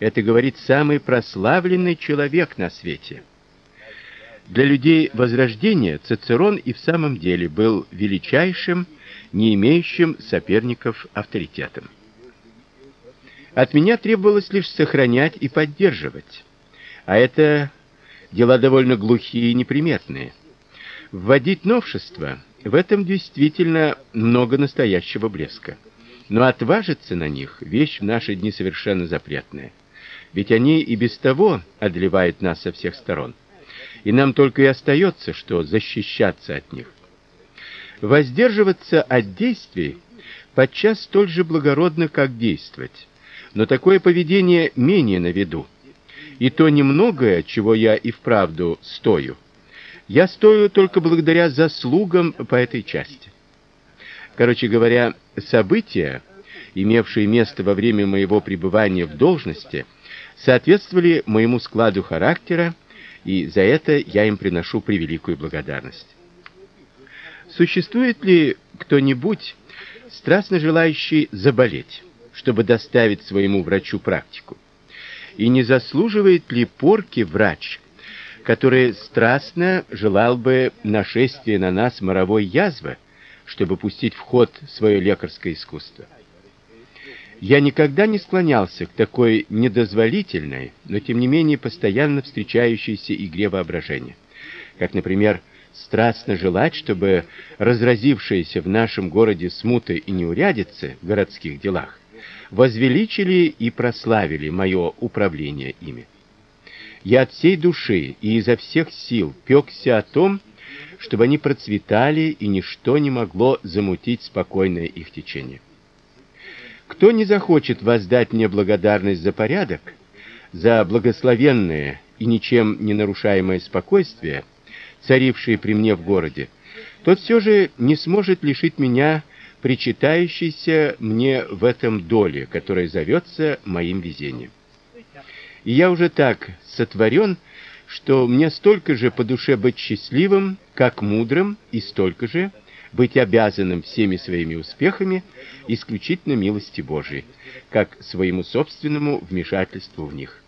Это говорит самый прославленный человек на свете. Для людей Возрождения Цицерон и в самом деле был величайшим, не имеющим соперников авторитетом. От меня требовалось лишь сохранять и поддерживать. А это дела довольно глухие и неприметные. Вводить новшества в этом действительно много настоящего блеска. Но отважиться на них вещь в наши дни совершенно запретная. Ведь они и без того одолевают нас со всех сторон и нам только и остается, что защищаться от них. Воздерживаться от действий подчас столь же благородно, как действовать. Но такое поведение менее на виду. И то немногое, чего я и вправду стою, я стою только благодаря заслугам по этой части. Короче говоря, события, имевшие место во время моего пребывания в должности, соответствовали моему складу характера и за это я им приношу превеликую благодарность. Существует ли кто-нибудь страстно желающий заболеть, чтобы доставить своему врачу практику? И не заслуживает ли порки врач, который страстно желал бы нашествия на нас моровой язвы, чтобы пустить в ход свое лекарское искусство? Я никогда не склонялся к такой недозволительной, но тем не менее постоянно встречающейся игре воображения. Как, например, страстно желать, чтобы разразившиеся в нашем городе смуты и неурядицы в городских делах возвеличили и прославили мое управление ими. Я от всей души и изо всех сил пёкся о том, чтобы они процветали, и ничто не могло замутить спокойное их течение. Кто не захочет воздать мне благодарность за порядок, за благословенное и ничем не нарушаемое спокойствие, царившее при мне в городе, тот все же не сможет лишить меня причитающейся мне в этом доле, которая зовется моим везением. И я уже так сотворен, что мне столько же по душе быть счастливым, как мудрым, и столько же быть обязанным всеми своими успехами исключительно милости Божией, как своему собственному вмешательству в них.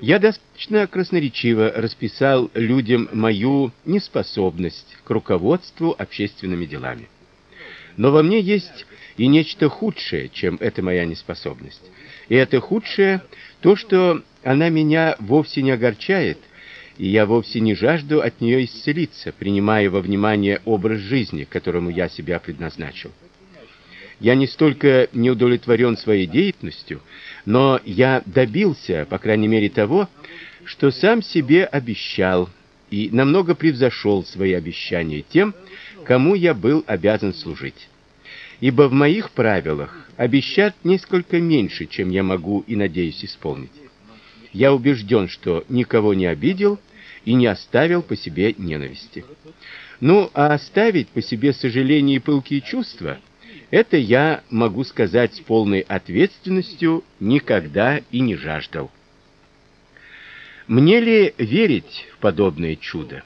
Я достаточно красноречиво расписал людям мою неспособность к руководству общественными делами. Но во мне есть и нечто худшее, чем эта моя неспособность. И это худшее то, что она меня вовсе не огорчает, и я вовсе не жажду от нее исцелиться, принимая во внимание образ жизни, которому я себя предназначил. Я не столько не удовлетворен своей деятельностью, но я добился, по крайней мере, того, что сам себе обещал и намного превзошел свои обещания тем, кому я был обязан служить. Ибо в моих правилах обещать несколько меньше, чем я могу и надеюсь исполнить. Я убежден, что никого не обидел и не оставил по себе ненависти. Ну, а оставить по себе сожаление и пылкие чувства это я могу сказать с полной ответственностью, никогда и не жаждал. Мне ли верить в подобное чудо?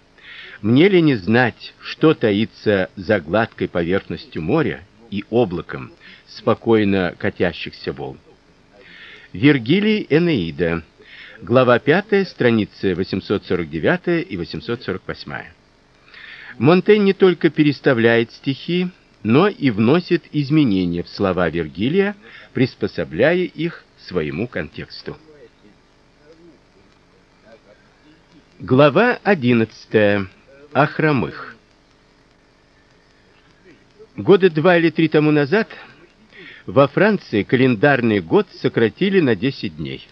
Мне ли не знать, что таится за гладкой поверхностью моря и облаком спокойно катящихся волн? Вергилий Энеида Глава 5, страницы 849 и 848. Монтень не только переставляет стихи, но и вносит изменения в слова Вергилия, приспособляя их своему контексту. Глава 11. О хромых. Года два или три тому назад во Франции календарный год сократили на 10 дней.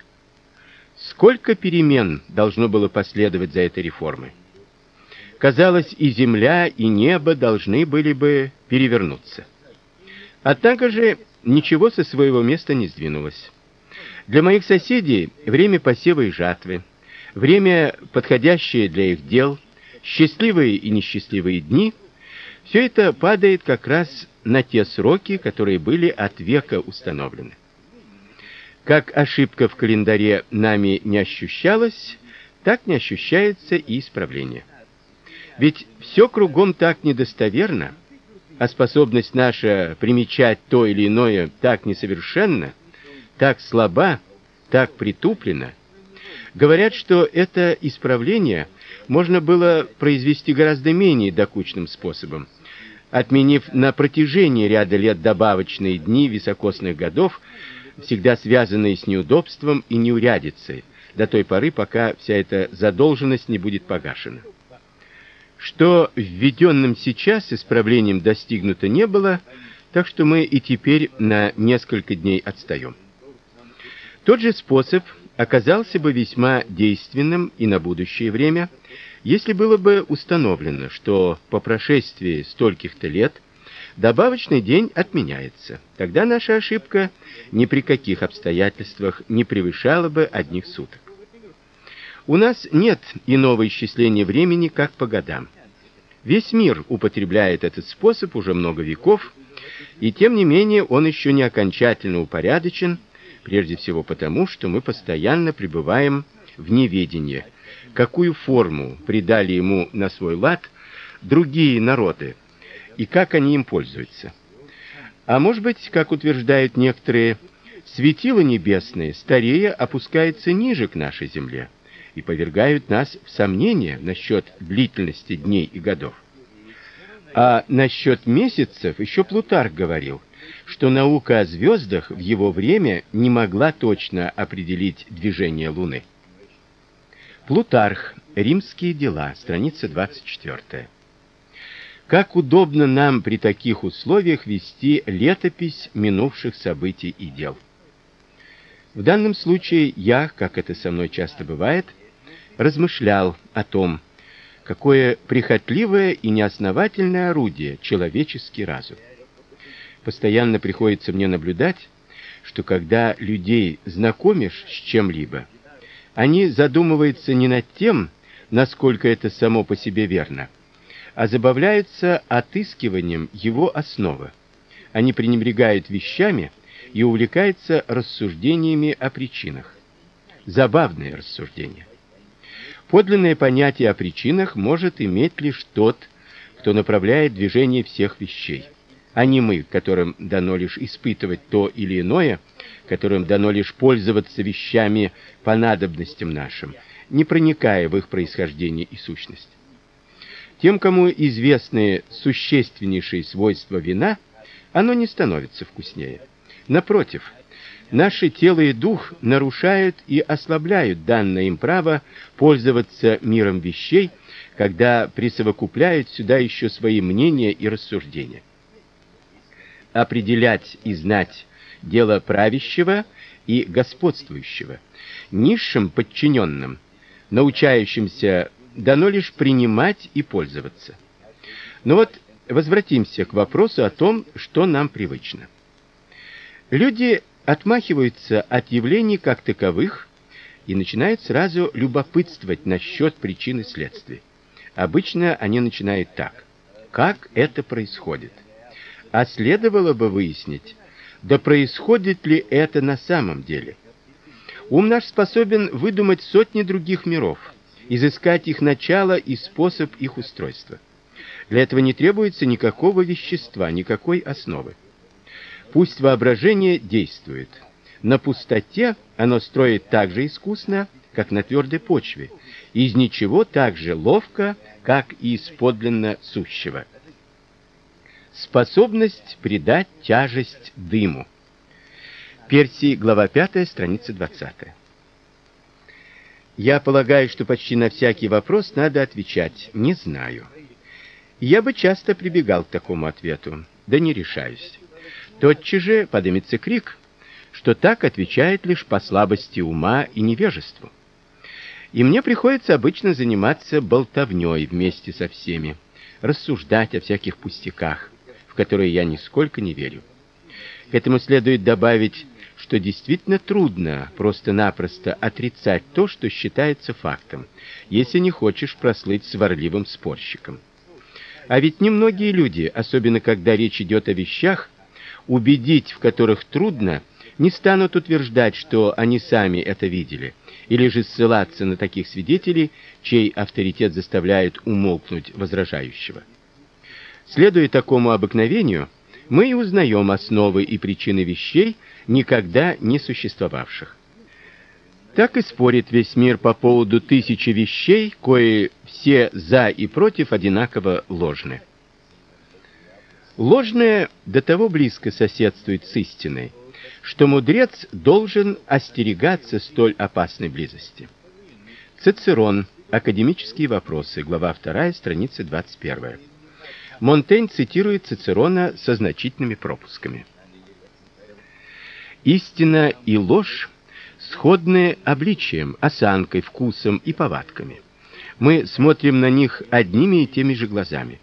Сколько перемен должно было последовать за этой реформой? Казалось, и земля, и небо должны были бы перевернуться. Однако же ничего со своего места не сдвинулось. Для моих соседей время посева и жатвы, время, подходящее для их дел, счастливые и несчастливые дни все это падает как раз на те сроки, которые были от века установлены. Как ошибка в календаре нами не ощущалась, так не ощущается и исправление. Ведь все кругом так недостоверно, а способность наша примечать то или иное так несовершенно, так слаба, так притуплено, говорят, что это исправление можно было произвести гораздо менее докучным способом, отменив на протяжении ряда лет добавочные дни високосных годов, всегда связанные с неудобством и неурядицей, до той поры, пока вся эта задолженность не будет погашена. Что введенным сейчас исправлением достигнуто не было, так что мы и теперь на несколько дней отстаем. Тот же способ оказался бы весьма действенным и на будущее время, если было бы установлено, что по прошествии стольких-то лет добавочный день отменяется. Тогда наша ошибка ни при каких обстоятельствах не превышала бы одних суток. У нас нет иного исчисления времени, как по годам. Весь мир употребляет этот способ уже много веков, и тем не менее он еще не окончательно упорядочен, прежде всего потому, что мы постоянно пребываем в неведении, какую форму придали ему на свой лад другие народы и как они им пользуются. А может быть, как утверждают некоторые, светило небесное, старея, опускается ниже к нашей земле и повергают нас в сомнение насчет длительности дней и годов. А насчет месяцев еще Плутарх говорил, что наука о звездах в его время не могла точно определить движение Луны. Плутарх. Римские дела, страница 24. Как удобно нам при таких условиях вести летопись минувших событий и дел. В данном случае я, как это со мной часто бывает, размышлял о том, какое прихотливое и неосновательное орудие человеческий разум. Постоянно приходится мне наблюдать, что когда людей знакомишь с чем-либо, они задумываются не над тем, насколько это само по себе верно, забавляются отыскиванием его основы. Они пренебрегают вещами и увлекаются рассуждениями о причинах. Забавные рассуждения. Подлинное понятие о причинах может иметь лишь тот, кто направляет движение всех вещей, а не мы, которым дано лишь испытывать то или иное, которым дано лишь пользоваться вещами по надобностям нашим, не проникая в их происхождение и сущность. Тем, кому известны существеннейшие свойства вина, оно не становится вкуснее. Напротив, Наши тело и дух нарушают и ослабляют данное им право пользоваться миром вещей, когда присовокупляют сюда еще свои мнения и рассуждения. Определять и знать дело правящего и господствующего. Низшим подчиненным, научающимся дано лишь принимать и пользоваться. Но вот возвратимся к вопросу о том, что нам привычно. Люди отмахиваются от явлений как таковых и начинают сразу любопытствовать насчет причин и следствий. Обычно они начинают так: как это происходит? А следовало бы выяснить, да происходит ли это на самом деле. Ум наш способен выдумать сотни других миров, изыскать их начало и способ их устройства. Для этого не требуется никакого вещества, никакой основы. Пусть воображение действует. На пустоте оно строит так же искусно, как на твердой почве, из ничего так же ловко, как и из подлинно сущего. Способность придать тяжесть дыму. Персий, глава 5, страница 20. Я полагаю, что почти на всякий вопрос надо отвечать не знаю. Я бы часто прибегал к такому ответу, да не решаюсь. Тотчас же поднимется крик, что так отвечает лишь по слабости ума и невежеству. И мне приходится обычно заниматься болтовнёй вместе со всеми, рассуждать о всяких пустяках, в которые я нисколько не верю. К этому следует добавить, что действительно трудно просто-напросто отрицать то, что считается фактом, если не хочешь прослыть сварливым спорщиком. А ведь немногие люди, особенно когда речь идет о вещах, убедить в которых трудно, не станут утверждать, что они сами это видели, или же ссылаться на таких свидетелей, чей авторитет заставляет умолкнуть возражающего. Следуя такому обыкновению, мы и узнаем основы и причины вещей, никогда не существовавших. Так и спорит весь мир по поводу тысячи вещей, кои все за и против одинаково ложны. Ложное до того близко соседствует с истиной, что мудрец должен остерегаться столь опасной близости. Цицерон. Академические вопросы. Глава 2, страница 21. Монтень цитирует Цицерона со значительными пропусками. Истина и ложь сходны обличием, осанкой, вкусом и повадками. Мы смотрим на них одними и теми же глазами.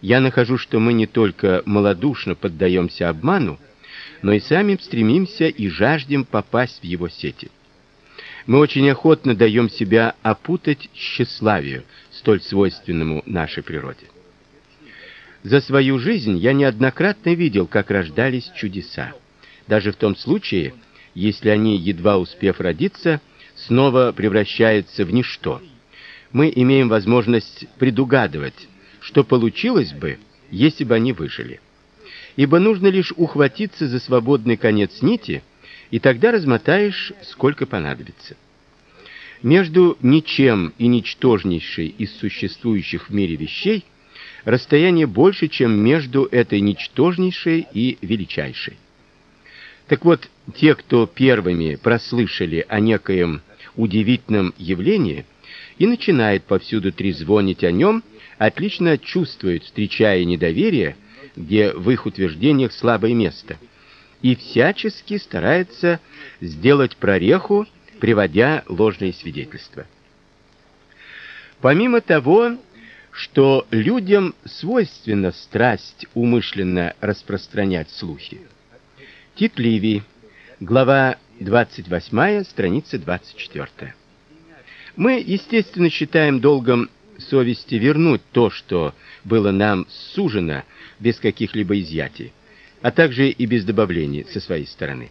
Я нахожу, что мы не только малодушно поддаемся обману, но и сами стремимся и жаждем попасть в его сети. Мы очень охотно даем себя опутать тщеславию, столь свойственному нашей природе. За свою жизнь я неоднократно видел, как рождались чудеса. Даже в том случае, если они, едва успев родиться, снова превращаются в ничто. Мы имеем возможность предугадывать, что получилось бы, если бы они выжили. Ибо нужно лишь ухватиться за свободный конец нити, и тогда размотаешь, сколько понадобится. Между ничем и ничтожнейшей из существующих в мире вещей расстояние больше, чем между этой ничтожнейшей и величайшей. Так вот, те, кто первыми прослышали о некоем удивительном явлении и начинает повсюду трезвонить о нем, отлично чувствуют, встречая недоверие, где в их утверждениях слабое место, и всячески стараются сделать прореху, приводя ложные свидетельства. Помимо того, что людям свойственна страсть умышленно распространять слухи. Тит Ливий, глава 28, страница 24. Мы, естественно, считаем долгом совести вернуть то, что было нам сужено без каких-либо изъятий, а также и без добавлений со своей стороны.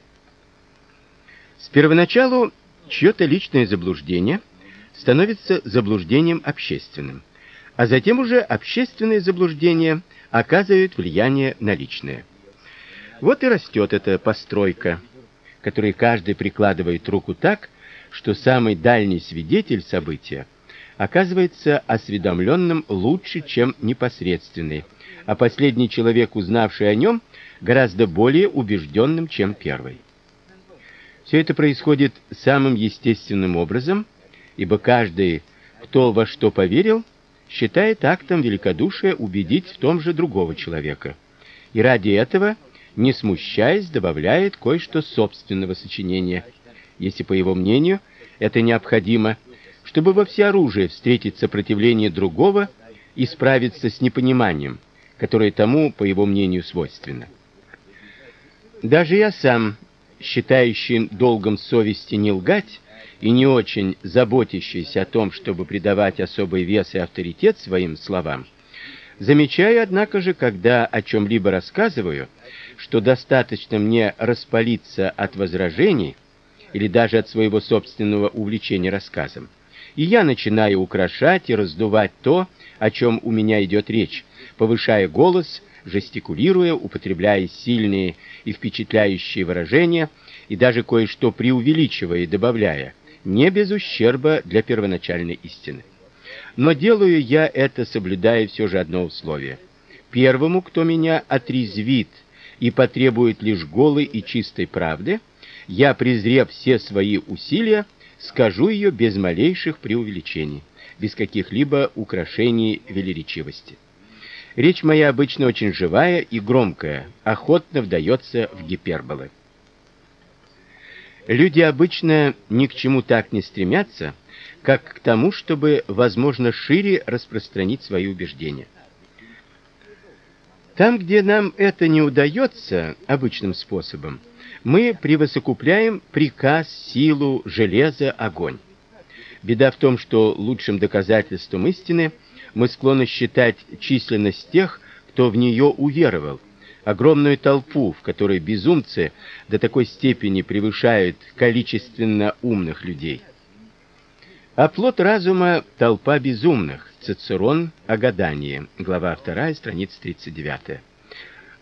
С первоначалу чьё-то личное заблуждение становится заблуждением общественным, а затем уже общественное заблуждение оказывает влияние на личное. Вот и растет эта постройка, которой каждый прикладывает руку так, что самый дальний свидетель события оказывается осведомленным лучше, чем непосредственный, а последний человек, узнавший о нем, гораздо более убежденным, чем первый. Все это происходит самым естественным образом, ибо каждый, кто во что поверил, считает актом великодушия убедить в том же другого человека. И ради этого, не смущаясь, добавляет кое-что собственного сочинения, если по его мнению это необходимо, чтобы во всеоружии встретить сопротивление другого и справиться с непониманием, которое тому, по его мнению, свойственно. Даже я сам считающий долгом совести не лгать и не очень заботящийся о том, чтобы придавать особый вес и авторитет своим словам, замечаю, однако же, когда о чем либо рассказываю, что достаточно мне распалиться от возражений или даже от своего собственного увлечения рассказом, и я начинаю украшать и раздувать то, о чем у меня идет речь, повышая голос жестикулируя, употребляя сильные и впечатляющие выражения и даже кое-что преувеличивая и добавляя, не без ущерба для первоначальной истины. Но делаю я это, соблюдая все же одно условие. Первому, кто меня отрезвит и потребует лишь голой и чистой правды, я, презрев все свои усилия, скажу ее без малейших преувеличений, без каких-либо украшений велеречивости. Речь моя обычно очень живая и громкая, охотно вдается в гиперболы. Люди обычно ни к чему так не стремятся, как к тому, чтобы, возможно, шире распространить свои убеждения. Там, где нам это не удается обычным способом, мы превосокупляем приказ, силу, железо, огонь. Беда в том, что лучшим доказательством истины – мы склонны считать численность тех, кто в нее уверовал, огромную толпу, в которой безумцы до такой степени превышают количественно умных людей. А плод разума толпа безумных. Цицерон о гадании, глава 2, страница 39.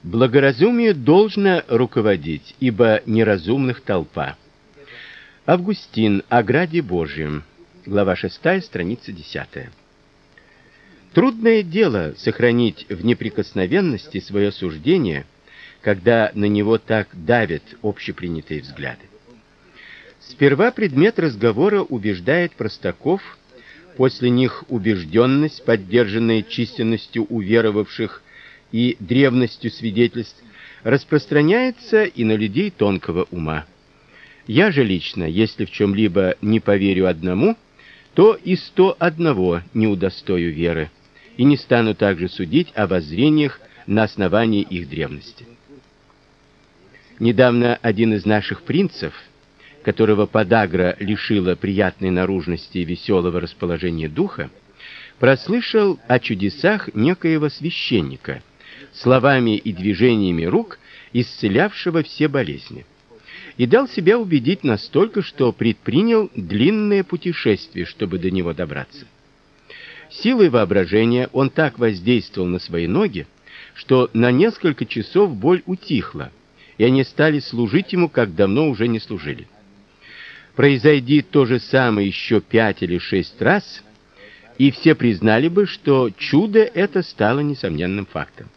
Благоразумию должно руководить, ибо неразумных толпа. Августин о граде Божьем. Глава 6, страница 10. Трудное дело сохранить в неприкосновенности свое суждение, когда на него так давят общепринятые взгляды. Сперва предмет разговора убеждает простаков, после них убежденность, поддержанная численностью уверовавших и древностью свидетельств, распространяется и на людей тонкого ума. Я же лично, если в чем либо не поверю одному, то и сто одного не удостою веры и не стану также судить о воззрениях на основании их древности. Недавно один из наших принцев, которого подагра лишила приятной наружности и веселого расположения духа, прослышал о чудесах некоего священника, словами и движениями рук исцелявшего все болезни. И дал себя убедить настолько, что предпринял длинное путешествие, чтобы до него добраться. Силой воображения он так воздействовал на свои ноги, что на несколько часов боль утихла, и они стали служить ему, как давно уже не служили. Произойди то же самое еще пять или шесть раз, и все признали бы, что чудо это стало несомненным фактом.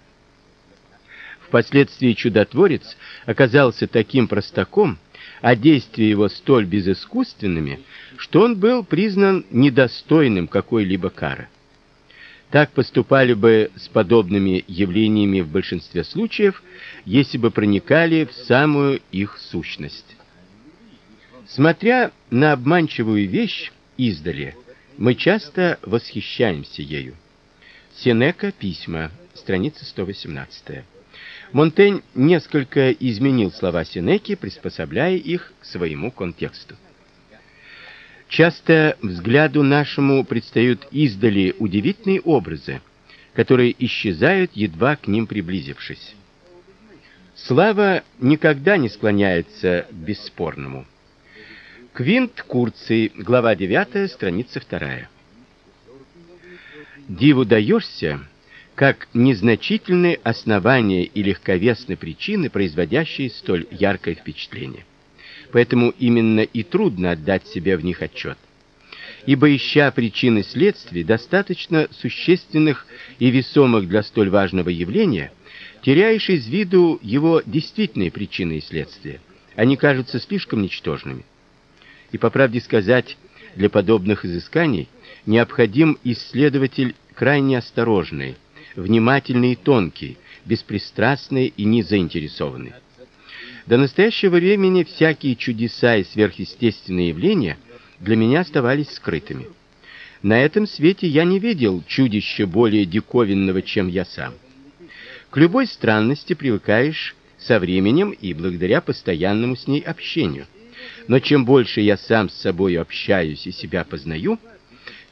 Впоследствии чудотворец оказался таким простаком, а действия его столь безыскусственными, что он был признан недостойным какой-либо кары. Так поступали бы с подобными явлениями в большинстве случаев, если бы проникали в самую их сущность. Смотря на обманчивую вещь издали, мы часто восхищаемся ею. Сенека письма, страница 118. Монтень несколько изменил слова Сенеки, приспособляя их к своему контексту. Часто взгляду нашему предстают издали удивительные образы, которые исчезают едва к ним приблизившись. Слава никогда не склоняется к бесспорному. Квинт Курций, глава 9, страница 2. Диву даешься, как незначительные основания и легковесные причины, производящие столь яркое впечатление. Поэтому именно и трудно отдать себе в них отчет. Ибо ища причины следствий, достаточно существенных и весомых для столь важного явления, теряешь из виду его действительные причины и следствия. Они кажутся слишком ничтожными. И по правде сказать, для подобных изысканий необходим исследователь крайне осторожный, внимательный и тонкий, беспристрастный и незаинтересованный. До настоящего времени всякие чудеса и сверхъестественные явления для меня оставались скрытыми. На этом свете я не видел чудища более диковинного, чем я сам. К любой странности привыкаешь со временем и благодаря постоянному с ней общению. Но чем больше я сам с собой общаюсь и себя познаю,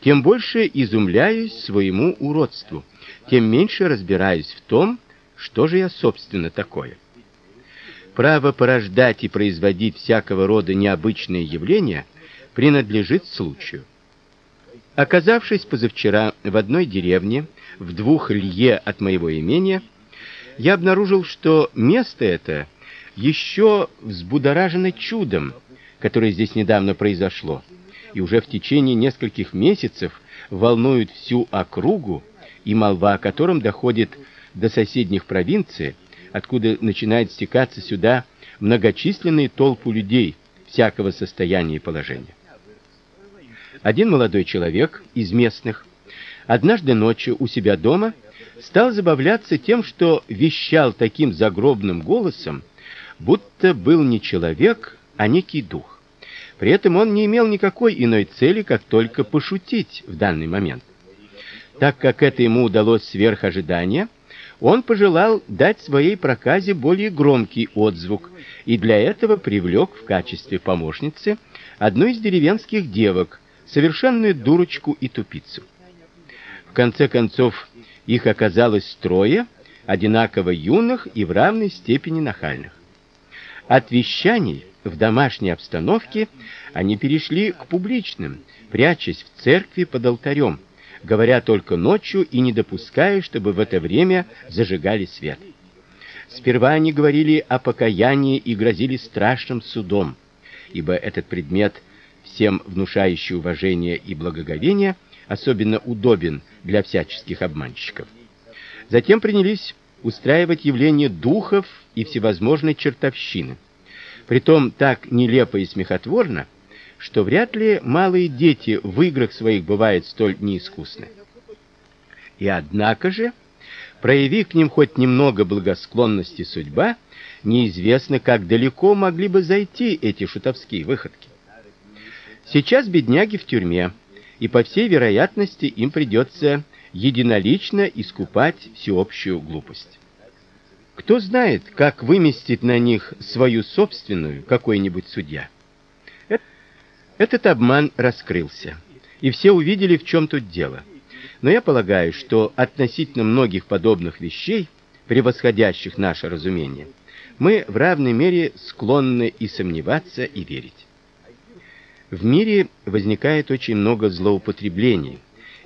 тем больше изумляюсь своему уродству, тем меньше разбираюсь в том, что же я собственно такое. Право порождать и производить всякого рода необычные явления принадлежит случаю. Оказавшись позавчера в одной деревне в двух лье от моего имения, я обнаружил, что место это еще взбудоражено чудом, которое здесь недавно произошло, и уже в течение нескольких месяцев волнует всю округу, и молва о котором доходит до соседних провинций, откуда начинает стекаться сюда многочисленные толпы людей всякого состояния и положения. Один молодой человек из местных однажды ночью у себя дома стал забавляться тем, что вещал таким загробным голосом, будто был не человек, а некий дух. При этом он не имел никакой иной цели, как только пошутить в данный момент. Так как это ему удалось сверх ожидания, он пожелал дать своей проказе более громкий отзвук и для этого привлек в качестве помощницы одну из деревенских девок, совершенную дурочку и тупицу. В конце концов, их оказалось трое, одинаково юных и в равной степени нахальных. От вещаний в домашней обстановке они перешли к публичным, прячась в церкви под алтарем, говоря только ночью и не допуская, чтобы в это время зажигали свет. Сперва они говорили о покаянии и грозили страшным судом, ибо этот предмет всем внушающий уважение и благоговение особенно удобен для всяческих обманщиков. Затем принялись устраивать явления духов и всевозможной чертовщины. Притом так нелепо и смехотворно, что вряд ли малые дети в играх своих бывают столь неискусны. И однако же, прояви к ним хоть немного благосклонности судьба, неизвестно, как далеко могли бы зайти эти шутовские выходки. Сейчас бедняги в тюрьме, и по всей вероятности им придется единолично искупать всеобщую глупость. Кто знает, как выместит на них свою собственную какой-нибудь судья. Этот обман раскрылся, и все увидели, в чем тут дело. Но я полагаю, что относительно многих подобных вещей, превосходящих наше разумение, мы в равной мере склонны и сомневаться, и верить. В мире возникает очень много злоупотреблений,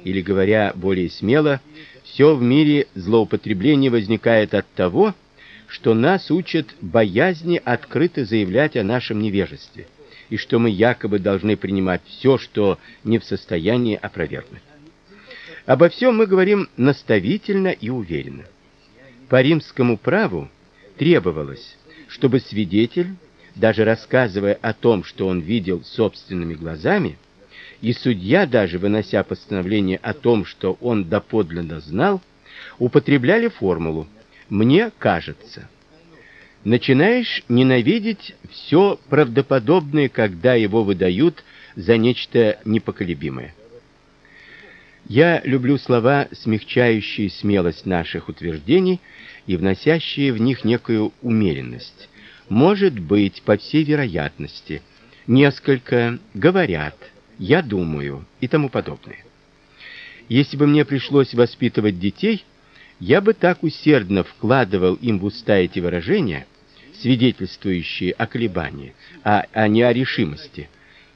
или говоря более смело, все в мире злоупотребление возникает от того, что нас учат боязни открыто заявлять о нашем невежестве, и что мы якобы должны принимать все, что не в состоянии опровергнуть. Обо всем мы говорим наставительно и уверенно. По римскому праву требовалось, чтобы свидетель, даже рассказывая о том, что он видел собственными глазами, и судья, даже вынося постановление о том, что он доподлинно знал, употребляли формулу «мне кажется». Начинаешь ненавидеть все правдоподобное, когда его выдают за нечто непоколебимое. Я люблю слова, смягчающие смелость наших утверждений и вносящие в них некую умеренность. Может быть, по всей вероятности, несколько говорят я думаю и тому подобное. Если бы мне пришлось воспитывать детей, я бы так усердно вкладывал им в уста эти выражения, свидетельствующие о колебании, а, а не о решимости.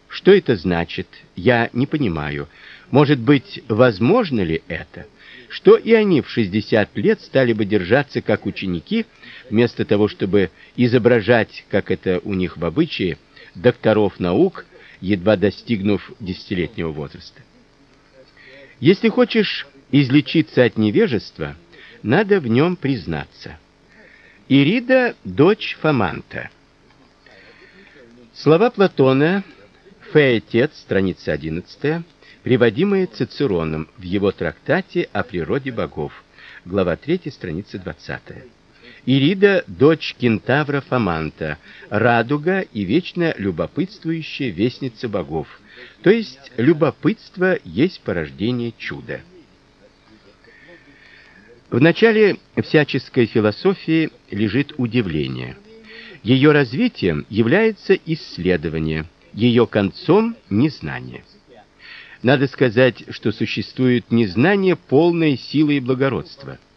Что это значит? Я не понимаю. Может быть, возможно ли это? Что и они в 60 лет стали бы держаться как ученики, вместо того, чтобы изображать, как это у них в обычае, докторов наук едва достигнув десятилетнего возраста. Если хочешь излечиться от невежества, надо в нем признаться. Ирида дочь Фоманта. Слова Платона, Феетет, страница 11, приводимые Цицероном в его трактате о природе богов, глава 3, страница 20. Ирида дочь кентавра Фоманта, радуга и вечно любопытствующая вестница богов. То есть любопытство есть порождение чуда. В начале всяческой философии лежит удивление. Ее развитием является исследование, ее концом незнание. Надо сказать, что существует незнание полной силы и благородства –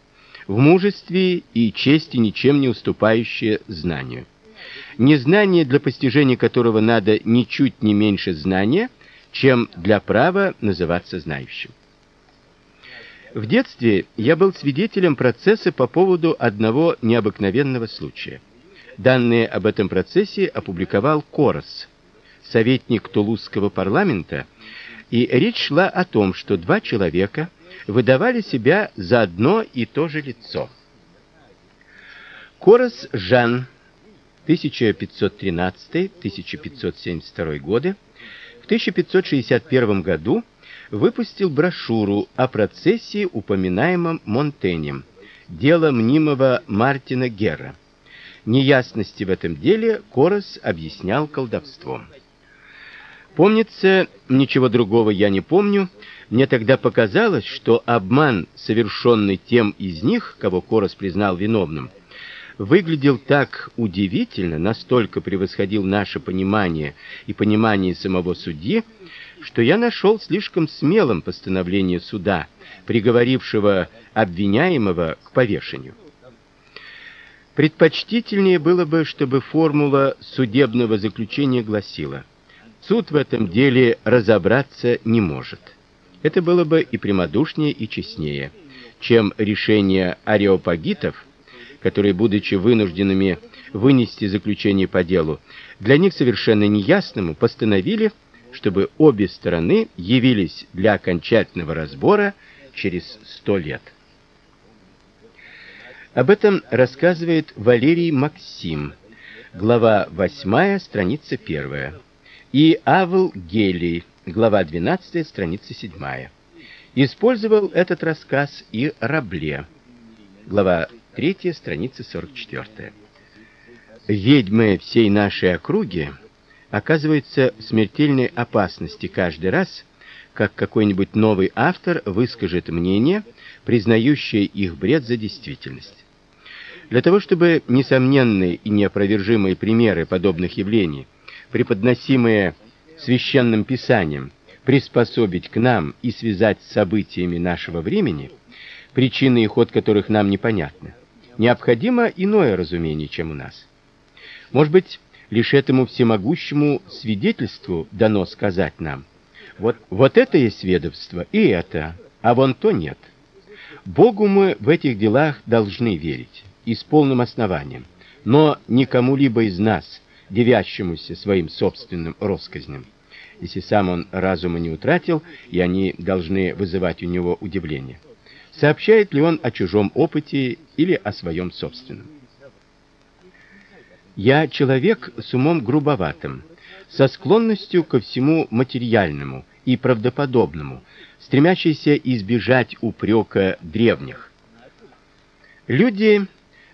в мужестве и чести ничем не уступающее знанию. Незнание, для постижения которого надо ничуть не меньше знания, чем для права называться знающим. В детстве я был свидетелем процесса по поводу одного необыкновенного случая. Данные об этом процессе опубликовал Корос, советник Тулузского парламента, и речь шла о том, что два человека выдавали себя за одно и то же лицо. Корос Жан 1513-1572 годы в 1561 году выпустил брошюру о процессе, упоминаемом Монтенем, дело мнимого Мартина Герра. Неясности в этом деле Корос объяснял колдовством. Помнится, ничего другого я не помню, мне тогда показалось, что обман, совершенный тем из них, кого Корос признал виновным, выглядел так удивительно, настолько превосходил наше понимание и понимание самого судьи, что я нашел слишком смелым постановление суда, приговорившего обвиняемого к повешению. Предпочтительнее было бы, чтобы формула судебного заключения гласила: суд в этом деле разобраться не может. Это было бы и прямодушнее, и честнее, чем решение ареопагитов, которые, будучи вынужденными вынести заключение по делу, для них совершенно неясному, постановили, чтобы обе стороны явились для окончательного разбора через сто лет. Об этом рассказывает Валерий Максим, глава 8, страница 1, и Авл Гелий, глава 12, страница 7. Использовал этот рассказ и Рабле, глава 3, страница 44. Ведьмы всей нашей округи оказываются в смертельной опасности каждый раз, как какой-нибудь новый автор выскажет мнение, признающее их бред за действительность. Для того, чтобы несомненные и неопровержимые примеры подобных явлений, преподносимые священным писанием, приспособить к нам и связать с событиями нашего времени, причины и ход которых нам непонятны, необходимо иное разумение, чем у нас. Может быть, лишь этому всемогущему свидетельству дано сказать нам: вот вот это есть свидетельство, и это, а вон то нет. Богу мы в этих делах должны верить и с полным основанием, но никому либо из нас, девящемуся своим собственным россказням, если сам он разума не утратил, и они должны вызывать у него удивление. Сообщает ли он о чужом опыте или о своем собственном? Я человек с умом грубоватым, со склонностью ко всему материальному и правдоподобному, стремящийся избежать упрека древних. Люди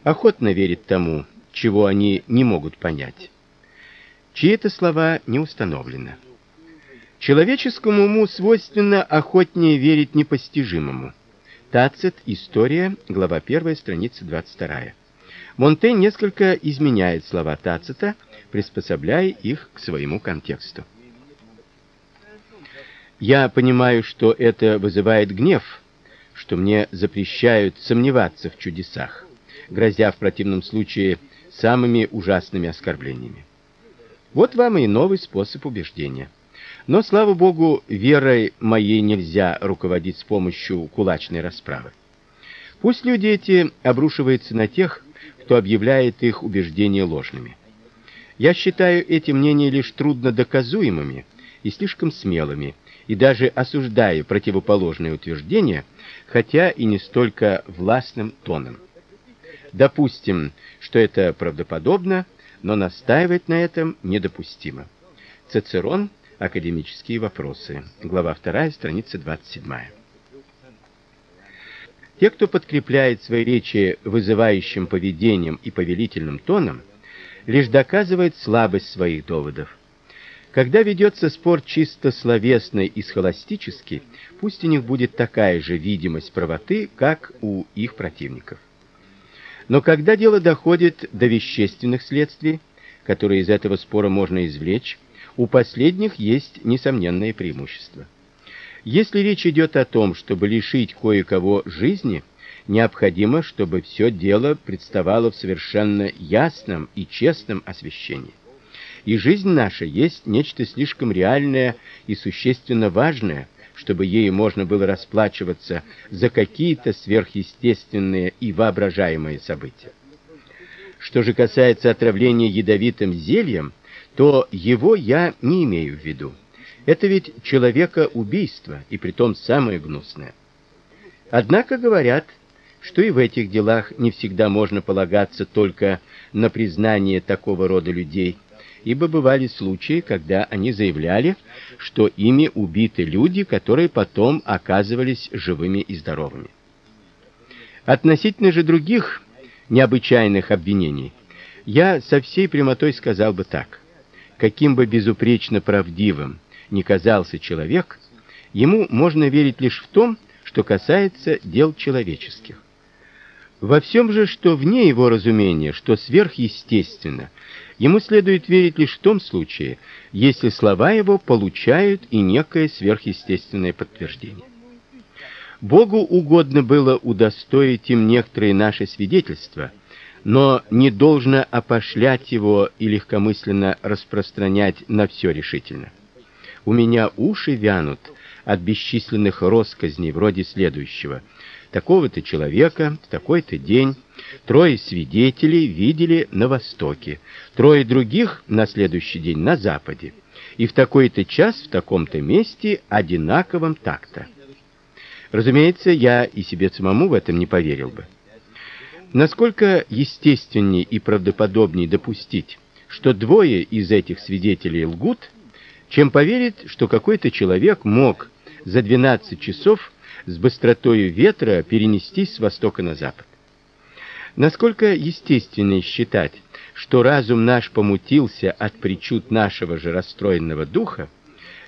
охотно верят тому, чего они не могут понять. Чьи это слова не установлено. Человеческому уму свойственно охотнее верить непостижимому. Тацит. История, глава 1, страница 22. Монтень несколько изменяет слова Тацита, приспособляя их к своему контексту. Я понимаю, что это вызывает гнев, что мне запрещают сомневаться в чудесах, грозя в противном случае самыми ужасными оскорблениями. Вот вам и новый способ убеждения. Но слава богу, верой моей нельзя руководить с помощью кулачной расправы. Пусть люди эти обрушиваются на тех, кто объявляет их убеждения ложными. Я считаю эти мнения лишь трудно доказуемыми и слишком смелыми, и даже осуждаю противоположные утверждения, хотя и не столько властным тоном. Допустим, что это правдоподобно, но настаивать на этом недопустимо. Цицерон. Академические вопросы. Глава 2, страница 27. Те, кто подкрепляет свои речи вызывающим поведением и повелительным тоном, лишь доказывает слабость своих доводов. Когда ведется спор чисто словесный и схоластический, пусть у них будет такая же видимость правоты, как у их противников. Но когда дело доходит до вещественных следствий, которые из этого спора можно извлечь, у последних есть несомненное преимущество. Если речь идет о том, чтобы лишить кое-кого жизни, необходимо, чтобы все дело представало в совершенно ясном и честном освещении. И жизнь наша есть нечто слишком реальное и существенно важное, чтобы ею можно было расплачиваться за какие-то сверхъестественные и воображаемые события. Что же касается отравления ядовитым зельем, то его я не имею в виду. Это ведь человека убийство, и притом самое гнусное. Однако говорят, что и в этих делах не всегда можно полагаться только на признание такого рода людей, ибо бывали случаи, когда они заявляли, что ими убиты люди, которые потом оказывались живыми и здоровыми. Относительно же других необычайных обвинений я со всей прямотой сказал бы так: каким бы безупречно правдивым ни казался человек, ему можно верить лишь в том, что касается дел человеческих. Во всем же, что вне его разумения, что сверхъестественно, ему следует верить лишь в том случае, если слова его получают и некое сверхъестественное подтверждение. Богу угодно было удостоить им некоторые наши свидетельства – но не должно опошлять его и легкомысленно распространять на все решительно. У меня уши вянут от бесчисленных россказней вроде следующего: такого-то человека в такой-то день трое свидетелей видели на востоке, трое других на следующий день на западе, и в такой-то час в таком-то месте одинаковым так-то. Разумеется, я и себе самому в этом не поверил бы. Насколько естественнее и правдоподобнее допустить, что двое из этих свидетелей лгут, чем поверить, что какой-то человек мог за 12 часов с быстротой ветра перенестись с востока на запад. Насколько естественно считать, что разум наш помутился от причуд нашего же расстроенного духа,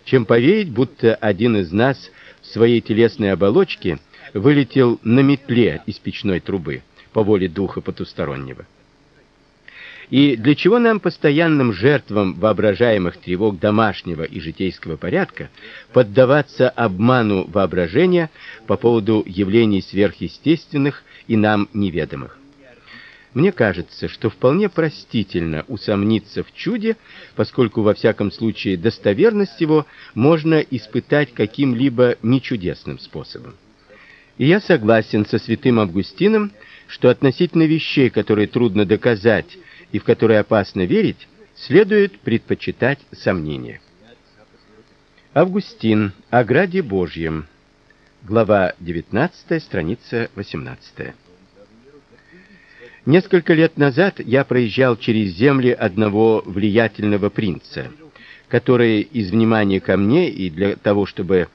чем поверить, будто один из нас в своей телесной оболочке вылетел на метле из печной трубы по воле духа потустороннего. И для чего нам постоянным жертвам воображаемых тревог домашнего и житейского порядка поддаваться обману воображения по поводу явлений сверхъестественных и нам неведомых? Мне кажется, что вполне простительно усомниться в чуде, поскольку во всяком случае достоверность его можно испытать каким-либо нечудесным способом. И я согласен со святым Августином, что относительно вещей, которые трудно доказать и в которые опасно верить, следует предпочитать сомнения. Августин о граде Божьем. Глава 19, страница 18. Несколько лет назад я проезжал через земли одного влиятельного принца, который из внимания ко мне и для того, чтобы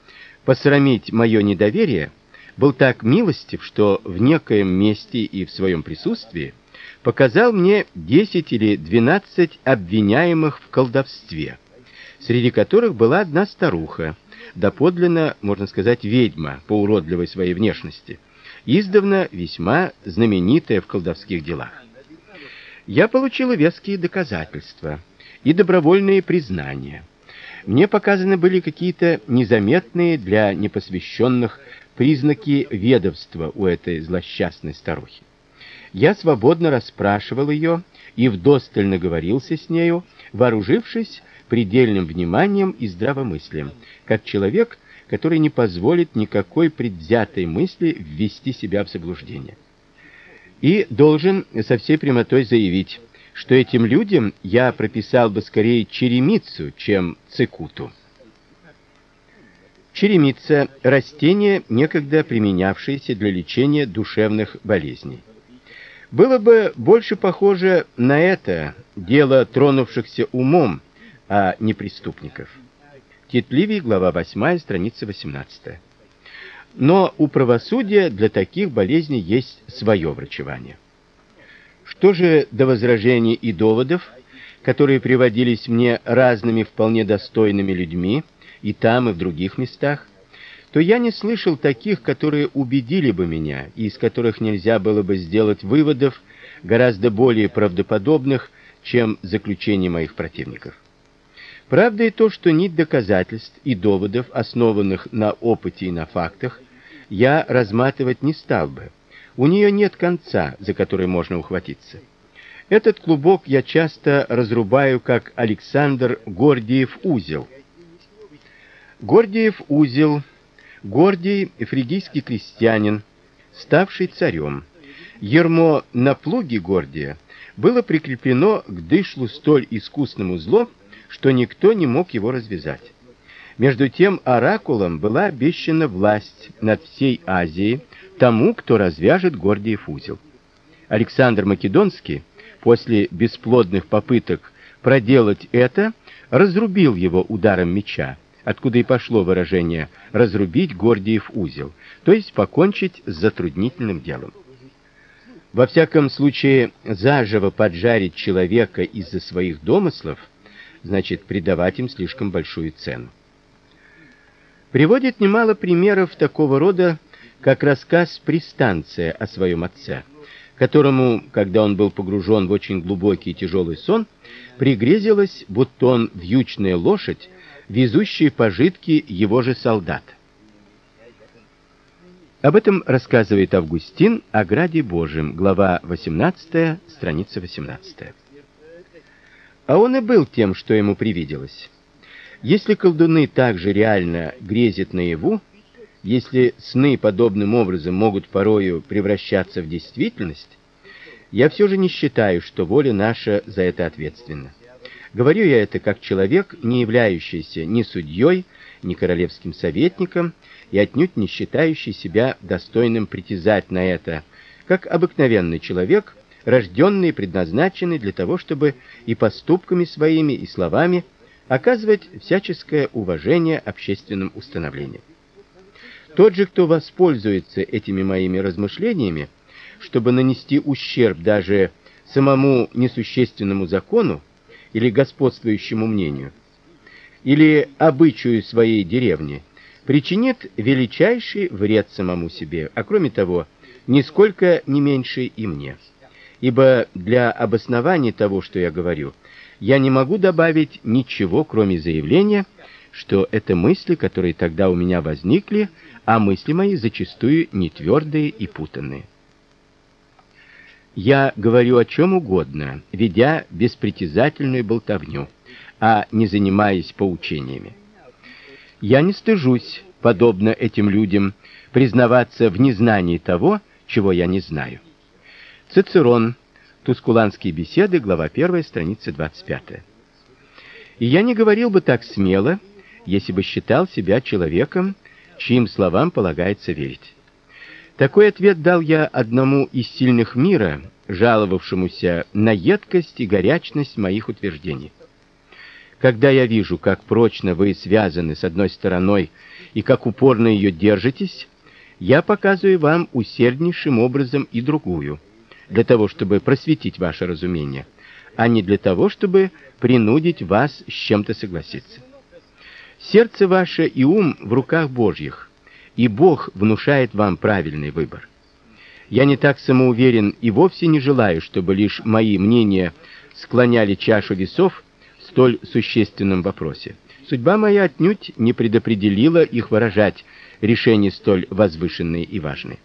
посрамить мое недоверие, был так милостив, что в некоем месте и в своем присутствии показал мне 10 или 12 обвиняемых в колдовстве, среди которых была одна старуха, доподлинно, можно сказать, ведьма по уродливой своей внешности издавна весьма знаменитая в колдовских делах. Я получил веские доказательства и добровольные признания. Мне показаны были какие-то незаметные для непосвященных признаки ведовства у этой злосчастной старухи. Я свободно расспрашивал ее и вдосталь наговорился с нею, вооружившись предельным вниманием и здравомыслием, как человек, который не позволит никакой предвзятой мысли ввести себя в заблуждение. И должен со всей прямотой заявить, что этим людям я прописал бы скорее черемицу, чем цикуту. Черемица растение, некогда применявшееся для лечения душевных болезней. Было бы больше похоже на это дело тронувшихся умом, а не преступников. Тит глава 8, страница 18. Но у правосудия для таких болезней есть свое врачевание. Что же до возражений и доводов, которые приводились мне разными вполне достойными людьми и там, и в других местах, то я не слышал таких, которые убедили бы меня и из которых нельзя было бы сделать выводов гораздо более правдоподобных, чем заключения моих противников. Правда и то, что нить доказательств и доводов, основанных на опыте и на фактах, я разматывать не стал бы. У нее нет конца, за который можно ухватиться. Этот клубок я часто разрубаю, как Александр Гордиев узел. Гордиев узел, Гордий фригийский крестьянин, ставший царем. Ермо на плуге Гордия было прикреплено к дышлу столь искусным узлом, что никто не мог его развязать. Между тем оракулом была обещана власть над всей Азией тому, кто развяжет Гордиев узел. Александр Македонский после бесплодных попыток проделать это, разрубил его ударом меча, откуда и пошло выражение разрубить Гордиев узел, то есть покончить с затруднительным делом. Во всяком случае, заживо поджарить человека из-за своих домыслов значит придавать им слишком большую цену. Приводит немало примеров такого рода, как рассказ Пристанция о своем отце, которому, когда он был погружен в очень глубокий и тяжелый сон, пригрезилось, будто он вьючная лошадь, везущая пожитки его же солдат. Об этом рассказывает Августин о граде Божьем, глава 18, страница 18. А он и был тем, что ему привиделось. Если колдуны также реально грезят наяву, если сны подобным образом могут порою превращаться в действительность, я все же не считаю, что воля наша за это ответственна. Говорю я это как человек, не являющийся ни судьей, ни королевским советником и отнюдь не считающий себя достойным притязать на это, как обыкновенный человек, рожденный и предназначенный для того, чтобы и поступками своими, и словами оказывать всяческое уважение общественным установлениям. Тот же, кто воспользуется этими моими размышлениями, чтобы нанести ущерб даже самому несущественному закону или господствующему мнению, или обычаю своей деревни, причинит величайший вред самому себе, а кроме того, нисколько не меньше и мне. Ибо для обоснования того, что я говорю, я не могу добавить ничего, кроме заявления, что это мысли, которые тогда у меня возникли, а мысли мои зачастую не твердые и путанные. Я говорю о чем угодно, ведя беспритязательную болтовню, а не занимаясь поучениями. Я не стыжусь, подобно этим людям, признаваться в незнании того, чего я не знаю. Цицерон. Тускуланские беседы, глава 1, страница 25. И я не говорил бы так смело, если бы считал себя человеком, чьим словам полагается верить. Такой ответ дал я одному из сильных мира, жаловавшемуся на едкость и горячность моих утверждений. Когда я вижу, как прочно вы связаны с одной стороной и как упорно ее держитесь, я показываю вам усерднейшим образом и другую, для того, чтобы просветить ваше разумение, а не для того, чтобы принудить вас с чем-то согласиться. Сердце ваше и ум в руках Божьих, и Бог внушает вам правильный выбор. Я не так самоуверен и вовсе не желаю, чтобы лишь мои мнения склоняли чашу весов в столь существенном вопросе. Судьба моя отнюдь не предопределила их выражать решения столь возвышенные и важные.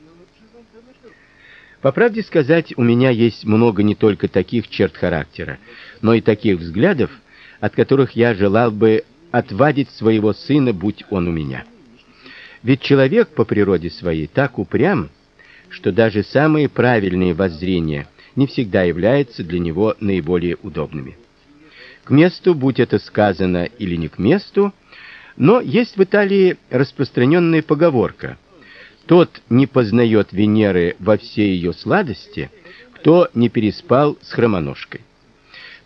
По правде сказать, у меня есть много не только таких черт характера, но и таких взглядов, от которых я желал бы отвадить своего сына, будь он у меня. Ведь человек по природе своей так упрям, что даже самые правильные воззрения не всегда являются для него наиболее удобными. К месту, будь это сказано или не к месту, но есть в Италии распространенная поговорка: тот не познает Венеры во всей ее сладости, кто не переспал с хромоножкой.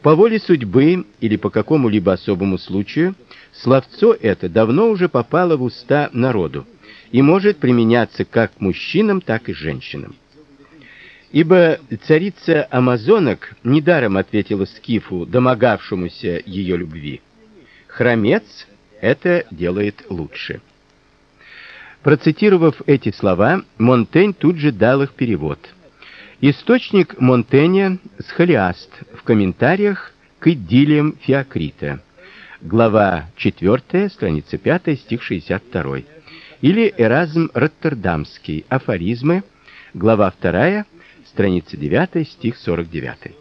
По воле судьбы или по какому-либо особому случаю словцо это давно уже попало в уста народу и может применяться как мужчинам, так и женщинам. Ибо царица амазонок недаром ответила скифу, домогавшемуся ее любви: "Хромец это делает лучше". Процитировав эти слова, Монтень тут же дал их перевод. Источник Монтэня Схолиаст в комментариях к идиллиям Феокрита. Глава 4, страница 5, стих 62. Или Эразм Роттердамский. Афоризмы. Глава 2, страница 9, стих 49.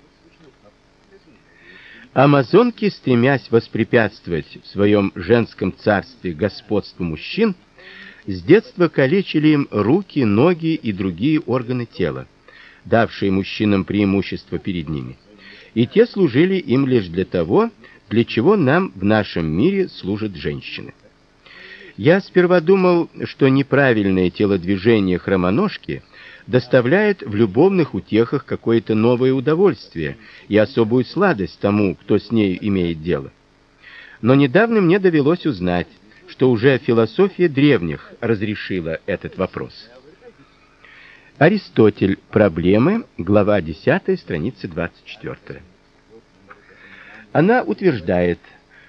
Амазонки, стремясь воспрепятствовать в своем женском царстве господству мужчин, с детства калечили им руки, ноги и другие органы тела давшие мужчинам преимущество перед ними. И те служили им лишь для того, для чего нам в нашем мире служат женщины. Я сперва думал, что неправильное телодвижение хромоножки доставляет в любовных утехах какое-то новое удовольствие и особую сладость тому, кто с ней имеет дело. Но недавно мне довелось узнать, что уже философия древних разрешила этот вопрос. Аристотель. Проблемы. Глава 10, страница 24. Она утверждает,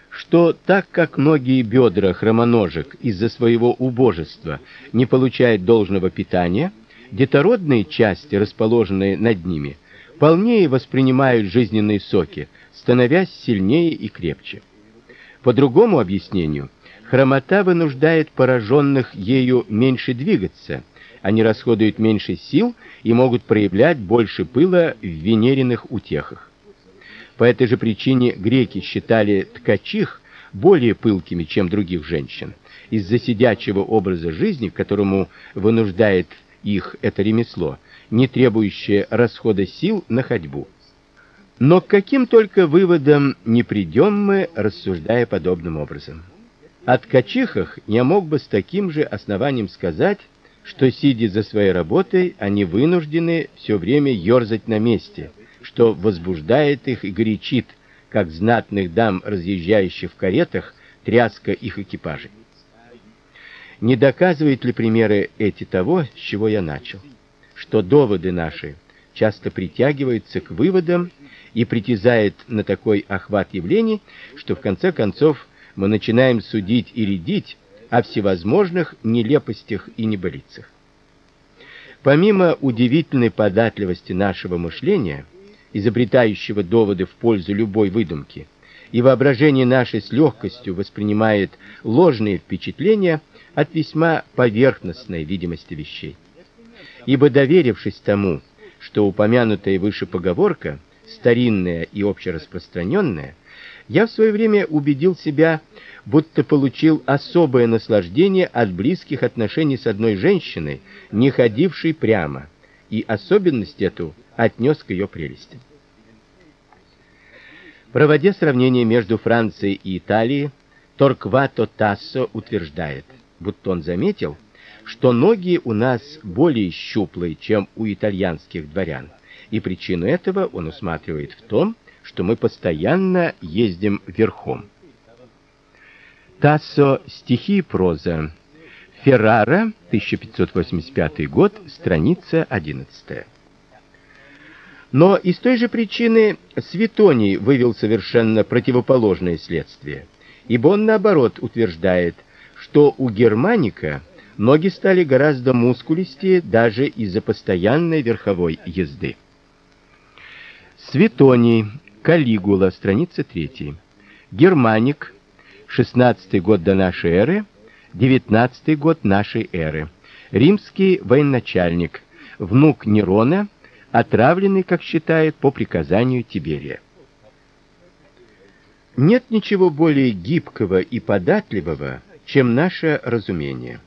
что так как ноги и бедра хромоножек из-за своего убожества не получают должного питания, детородные части, расположенные над ними, полнее воспринимают жизненные соки, становясь сильнее и крепче. По другому объяснению, хромота вынуждает пораженных ею меньше двигаться – они расходуют меньше сил и могут проявлять больше пыла в венериных утехах. По этой же причине греки считали ткачих более пылкими, чем других женщин, из-за сидячего образа жизни, к которому вынуждает их это ремесло, не требующее расхода сил на ходьбу. Но к каким только выводам не придем мы, рассуждая подобным образом. О ткачихах я мог бы с таким же основанием сказать, что сидя за своей работой, они вынуждены все время ерзать на месте, что возбуждает их и горячит, как знатных дам, разъезжающих в каретах, тряска их экипажей. Не доказывают ли примеры эти того, с чего я начал? Что доводы наши часто притягиваются к выводам и притязают на такой охват явлений, что в конце концов мы начинаем судить и рядить о всевозможных нелепостях и небылицах. Помимо удивительной податливости нашего мышления, изобретающего доводы в пользу любой выдумки, и воображение наше с легкостью воспринимает ложные впечатления от весьма поверхностной видимости вещей. Ибо доверившись тому, что упомянутая выше поговорка старинная и общераспространенная, я в свое время убедил себя, будто получил особое наслаждение от близких отношений с одной женщиной, не ходившей прямо, и особенность эту отнес к ее прелестям. Проводя сравнение между Францией и Италией, Торквато Тассо утверждает, будто он заметил, что ноги у нас более щуплые, чем у итальянских дворян, и причину этого он усматривает в том, что мы постоянно ездим верхом. Тассо стихи и проза. Феррара, 1585 год, страница 11. Но из той же причины Светоний вывел совершенно противоположное следствие. Ибо он наоборот утверждает, что у германика ноги стали гораздо мускулистее даже из-за постоянной верховой езды. Светоний, Калигула, страница 3. Германик, 16 год до нашей эры, 19 год нашей эры. Римский военачальник, внук Нерона, отравленный, как считает, по приказанию Тиберия. Нет ничего более гибкого и податливого, чем наше разумение.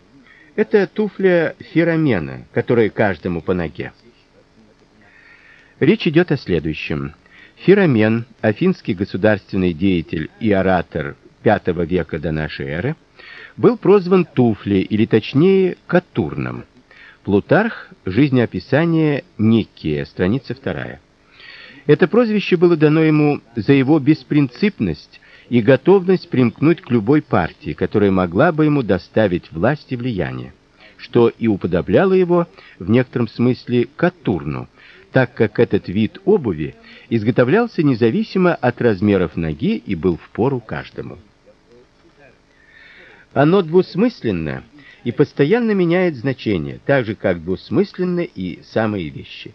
Это туфля Феромена, которая каждому по ноге. Речь идет о следующем. Феромен, афинский государственный деятель и оратор V века до нашей эры, был прозван Туфли, или точнее Катурном. Плутарх, жизнеописание Никкия, страница 2. Это прозвище было дано ему за его беспринципность и готовность примкнуть к любой партии, которая могла бы ему доставить власть и влияние, что и уподобляло его в некотором смысле Катурну, так как этот вид обуви изготовлялся независимо от размеров ноги и был в пору каждому. Оно двусмысленно и постоянно меняет значение, так же как двусмысленны и самые вещи.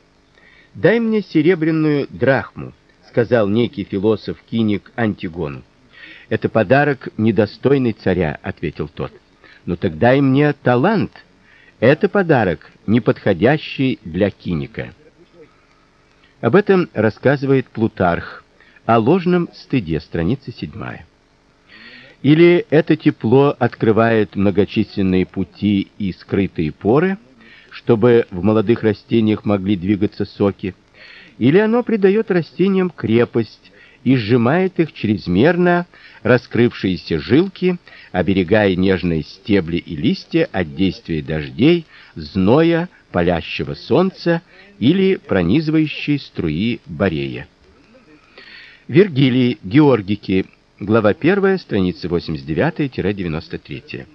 Дай мне серебряную драхму, сказал некий философ-киник Антигону. Это подарок недостойный царя, ответил тот. Но тогда и мне талант. Это подарок, не подходящий для киника. Об этом рассказывает Плутарх о ложном стыде, страница 7. Или это тепло открывает многочисленные пути и скрытые поры, чтобы в молодых растениях могли двигаться соки, или оно придает растениям крепость и сжимает их чрезмерно раскрывшиеся жилки, оберегая нежные стебли и листья от действия дождей, зноя, палящего солнца или пронизывающей струи борея. Вергилий, Георгики, Глава 1, страница 89-93.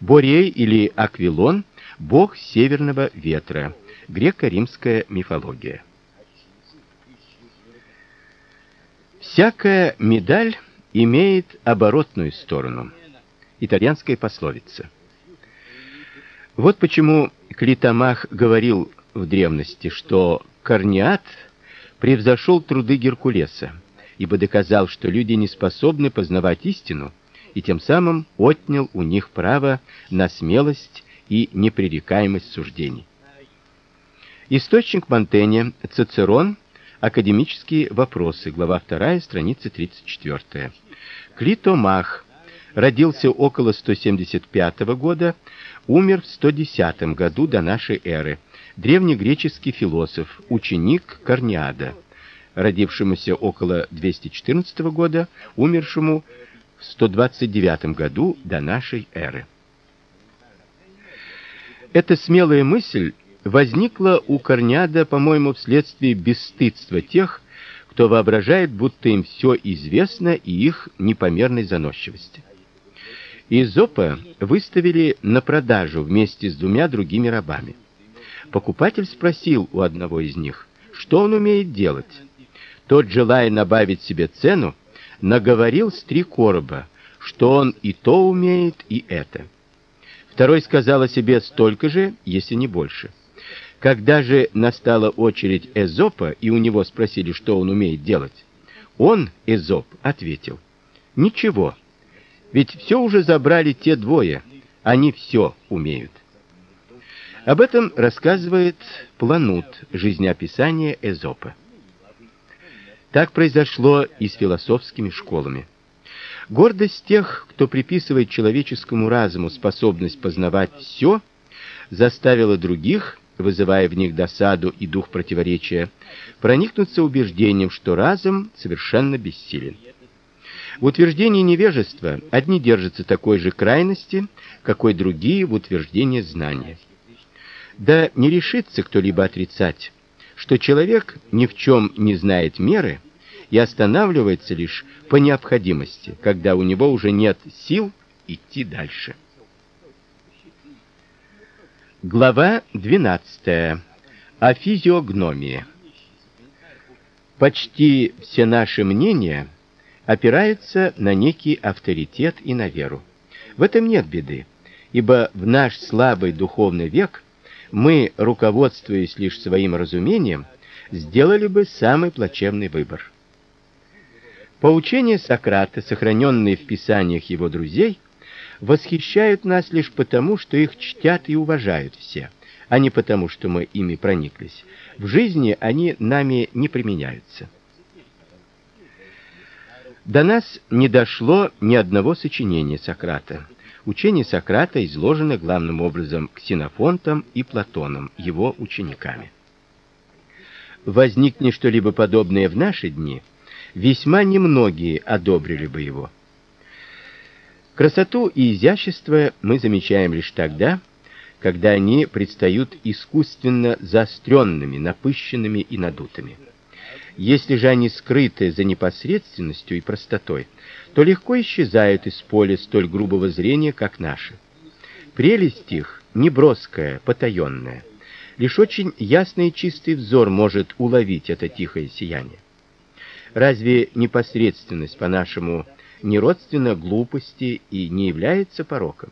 Борей или Аквилон бог северного ветра. Греко-римская мифология. Всякая медаль имеет оборотную сторону. Итальянская пословица. Вот почему Клитомах говорил в древности, что Корниат превзошел труды Геркулеса ибо доказал, что люди не способны познавать истину, и тем самым отнял у них право на смелость и непререкаемость суждений. Источник Монтэня, Цицерон, Академические вопросы, глава 2, страница 34. Клитомах, Родился около 175 года, умер в 110 году до нашей эры. Древнегреческий философ, ученик Корниада, родившемуся около 214 года, умершему в 129 году до нашей эры. Эта смелая мысль возникла у Корняда, по-моему, вследствие бесстыдства тех, кто воображает, будто им все известно и их непомерной заносчивости. Изопа выставили на продажу вместе с двумя другими рабами. Покупатель спросил у одного из них, что он умеет делать. Тот, желая набавить себе цену, наговорил с три короба, что он и то умеет, и это. Второй сказал о себе столько же, если не больше. Когда же настала очередь Эзопа, и у него спросили, что он умеет делать, он, Эзоп, ответил: "Ничего. Ведь все уже забрали те двое, они все умеют". Об этом рассказывает Планут, жизнеописание Эзопа. Так произошло и с философскими школами. Гордость тех, кто приписывает человеческому разуму способность познавать все, заставила других, вызывая в них досаду и дух противоречия, проникнуться убеждением, что разум совершенно бессилен. В утверждении невежества одни держатся такой же крайности, какой другие в утверждении знания. Да не решится кто-либо отрицать, что человек ни в чем не знает меры, и останавливается лишь по необходимости, когда у него уже нет сил идти дальше. Глава 12. О физиогномии. Почти все наши мнения опираются на некий авторитет и на веру. В этом нет беды, ибо в наш слабый духовный век мы, руководствуясь лишь своим разумением, сделали бы самый плачевный выбор. Поучения Сократа, сохраненные в писаниях его друзей, восхищают нас лишь потому, что их чтят и уважают все, а не потому, что мы ими прониклись. В жизни они нами не применяются. До нас не дошло ни одного сочинения Сократа. Учение Сократа изложено главным образом Ксенофонтом и Платоном, его учениками. Возникне что-либо подобное в наши дни – весьма немногие одобрили бы его. Красоту и изящество мы замечаем лишь тогда, когда они предстают искусственно заостренными, напыщенными и надутыми. Если же они скрыты за непосредственностью и простотой, то легко исчезают из поля столь грубого зрения, как наше. Прелесть их не броская, потаенная. Лишь очень ясный и чистый взор может уловить это тихое сияние. Разве непосредственность по-нашему не родственна глупости и не является пороком?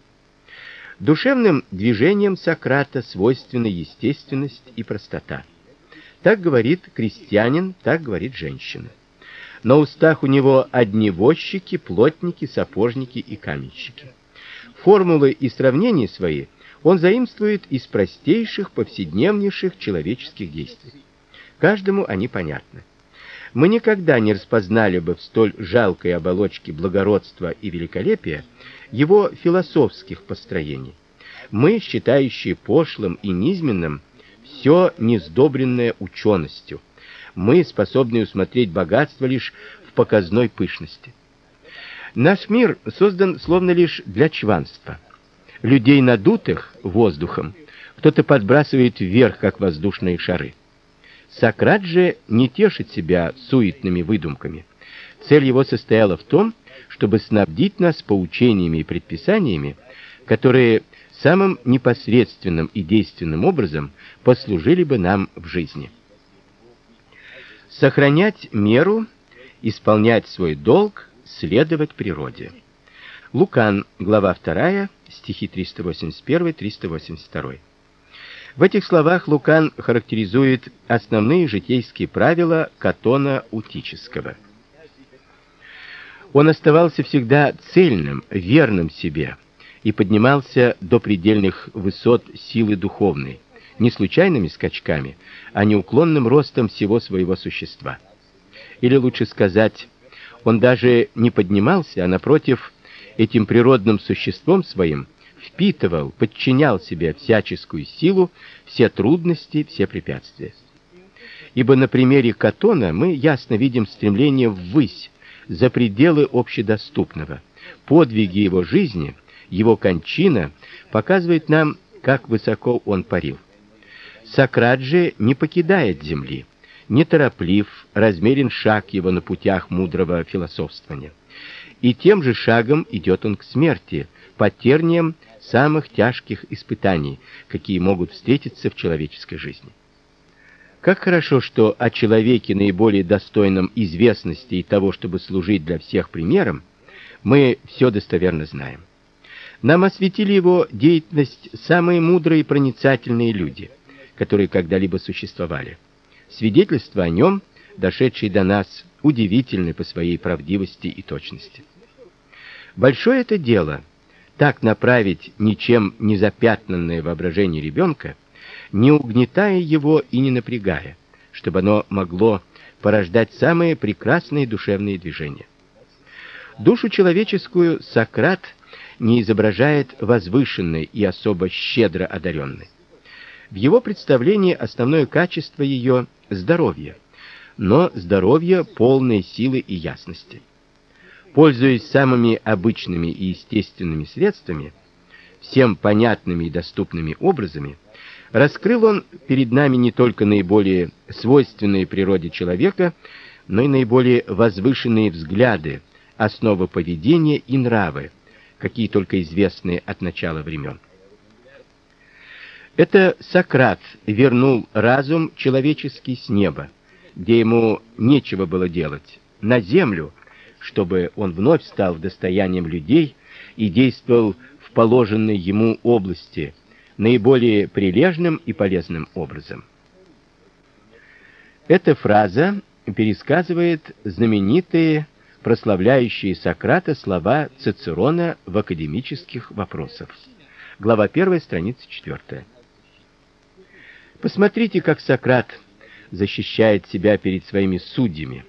Душевным движениям Сократа свойственна естественность и простота. Так говорит крестьянин, так говорит женщина. На устах у него одни возчики, плотники, сапожники и каменщики. Формулы и сравнения свои он заимствует из простейших повседневнейших человеческих действий. Каждому они понятны мы никогда не распознали бы в столь жалкой оболочке благородства и великолепия его философских построений. Мы, считающие пошлым и низменным все несдобренное ученостью, мы, способные усмотреть богатство лишь в показной пышности. Наш мир создан словно лишь для чванства. Людей надутых воздухом кто-то подбрасывает вверх, как воздушные шары. Сократ же не тешит себя суетными выдумками. Цель его состояла в том, чтобы снабдить нас поучениями и предписаниями, которые самым непосредственным и действенным образом послужили бы нам в жизни. Сохранять меру, исполнять свой долг, следовать природе. Лукан, глава 2, стихи 381-382. В этих словах Лукан характеризует основные житейские правила Катона Утического. Он оставался всегда цельным, верным себе и поднимался до предельных высот силы духовной, не случайными скачками, а неуклонным ростом всего своего существа. Или лучше сказать, он даже не поднимался, а напротив, этим природным существом своим впитывал, подчинял себе всяческую силу, все трудности, все препятствия. Ибо на примере Катона мы ясно видим стремление ввысь, за пределы общедоступного. Подвиги его жизни, его кончина показывает нам, как высоко он парил. Сократ же не покидает земли, нетороплив, размерен шаг его на путях мудрого философствования. И тем же шагом идет он к смерти, под тернием самых тяжких испытаний, какие могут встретиться в человеческой жизни. Как хорошо, что о человеке наиболее достойном известности и того, чтобы служить для всех примером, мы все достоверно знаем. Нам осветили его деятельность самые мудрые и проницательные люди, которые когда-либо существовали. Свидетельства о нем, дошедшие до нас, удивительны по своей правдивости и точности. Большое это дело так направить ничем не запятнанное воображение ребенка, не угнетая его и не напрягая, чтобы оно могло порождать самые прекрасные душевные движения. Душу человеческую Сократ не изображает возвышенной и особо щедро одаренной. В его представлении основное качество ее здоровье, но здоровье полной силы и ясности. Пользуясь самыми обычными и естественными средствами, всем понятными и доступными образами, раскрыл он перед нами не только наиболее свойственные природе человека, но и наиболее возвышенные взгляды, основы поведения и нравы, какие только известны от начала времен. Это Сократ вернул разум человеческий с неба, где ему нечего было делать, на землю, чтобы он вновь стал достоянием людей и действовал в положенной ему области наиболее прилежным и полезным образом. Эта фраза пересказывает знаменитые прославляющие Сократа слова Цицерона в академических вопросах. Глава 1, страница 4. Посмотрите, как Сократ защищает себя перед своими судьями,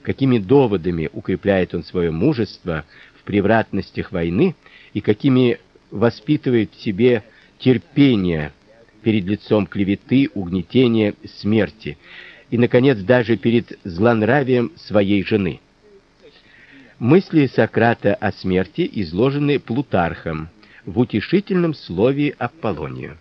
какими доводами укрепляет он свое мужество в превратностях войны и какими воспитывает в себе терпение перед лицом клеветы, угнетения, смерти и наконец даже перед злонравием своей жены. Мысли Сократа о смерти изложены Плутархом в утешительном слове Аполлонию.